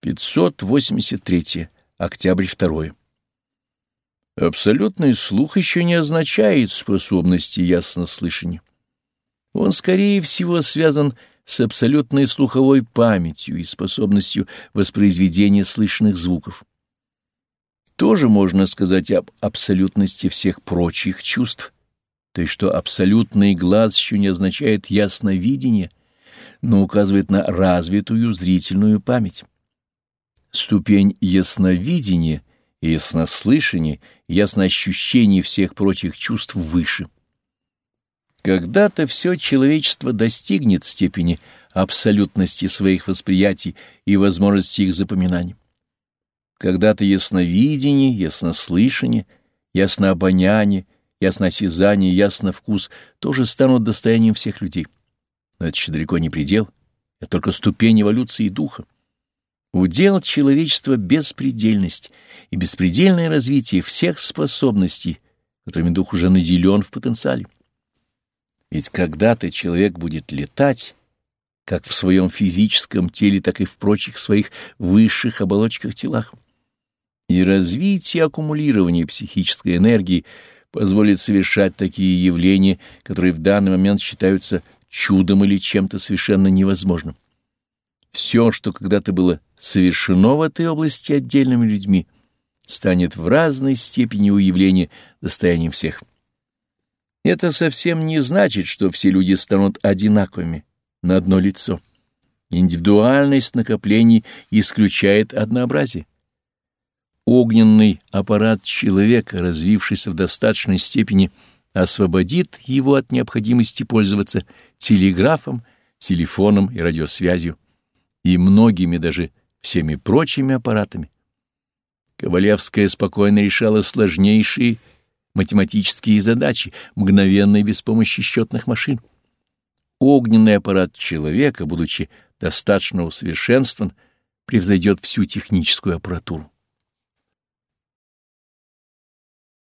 583. Октябрь 2. Абсолютный слух еще не означает способности ясно слышания. Он, скорее всего, связан с абсолютной слуховой памятью и способностью воспроизведения слышных звуков. Тоже можно сказать об абсолютности всех прочих чувств, то есть что абсолютный глаз еще не означает ясновидение, но указывает на развитую зрительную память. Ступень ясновидения и яснослышания, ясноощущения всех прочих чувств выше. Когда-то все человечество достигнет степени абсолютности своих восприятий и возможности их запоминания. Когда-то ясновидение, яснослышание, яснообоняние, ясноосязание, ясновкус тоже станут достоянием всех людей. Но это еще далеко не предел, это только ступень эволюции духа. Удел человечества — беспредельность и беспредельное развитие всех способностей, которыми дух уже наделен в потенциале. Ведь когда-то человек будет летать, как в своем физическом теле, так и в прочих своих высших оболочках телах и развитие аккумулирования психической энергии позволит совершать такие явления, которые в данный момент считаются чудом или чем-то совершенно невозможным. Все, что когда-то было совершено в этой области отдельными людьми, станет в разной степени уявления достоянием всех. Это совсем не значит, что все люди станут одинаковыми на одно лицо. Индивидуальность накоплений исключает однообразие огненный аппарат человека, развившийся в достаточной степени, освободит его от необходимости пользоваться телеграфом, телефоном и радиосвязью, и многими даже всеми прочими аппаратами. Ковалевская спокойно решала сложнейшие математические задачи, мгновенно и без помощи счетных машин. Огненный аппарат человека, будучи достаточно усовершенствован, превзойдет всю техническую аппаратуру.